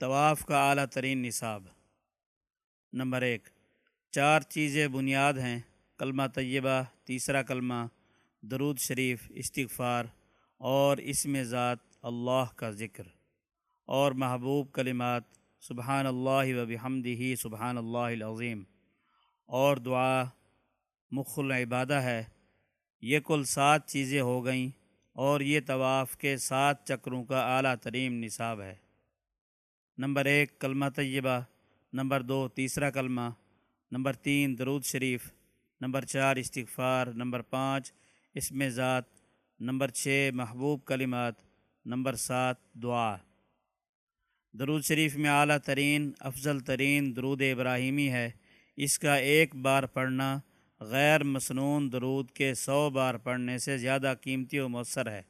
طواف کا اعلیٰ ترین نصاب۔ نمبر ایک، چار چیزیں بنیاد ہیں، کلمہ طیبہ، تیسرا کلمہ درود شریف، استغفار، اور اسم ذات اللہ کا ذکر، اور محبوب کلمات سبحان اللہ و بحمدہ سبحان اللہ العظیم، اور دعا مخ العبادہ ہے۔ یہ کل سات چیزیں ہو گئیں، اور یہ طواف کے سات چکروں کا اعلیٰ ترین نصاب ہے۔ نمبر ایک، کلمہ طیبہ، نمبر دو، تیسرا کلمہ، نمبر تین، درود شریف، نمبر چار، استغفار، نمبر پانچ، اسم ذات، نمبر چھ، محبوب کلمات، نمبر سات، دعا۔ درود شریف میں اعلیٰ ترین، افضل ترین درود ابراہیمی ہے۔ اس کا ایک بار پڑھنا غیر مصنون درود کے سو بار پڑھنے سے زیادہ قیمتی و مؤثر ہے۔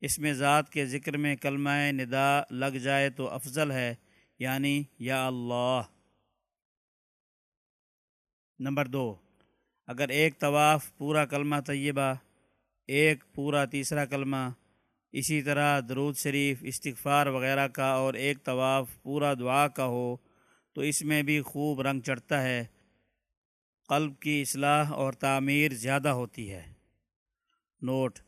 اس میں ذات کے ذکر میں کلمہ ندا لگ جائے تو افضل ہے یعنی یا اللہ۔ نمبر دو، اگر ایک طواف پورا کلمہ طیبہ، ایک پورا تیسرا کلمہ، اسی طرح درود شریف، استغفار وغیرہ کا اور ایک طواف پورا دعا کا ہو، تو اس میں بھی خوب رنگ چڑھتا ہے۔ قلب کی اصلاح اور تعمیر زیادہ ہوتی ہے۔ نوٹ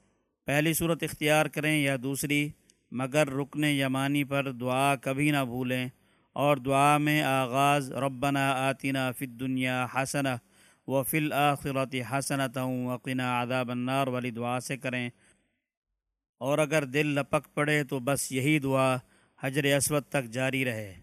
پہلی صورت اختیار کریں یا دوسری، مگر رکن یمانی پر دعا کبھی نہ بھولیں، اور دعا میں آغاز ربنا آتنا فی الدنیا حسنہ و فی الآخرت حسنت وقنا عذاب النار والی دعا سے کریں۔ اور اگر دل لپک پڑے تو بس یہی دعا حجر اسود تک جاری رہے۔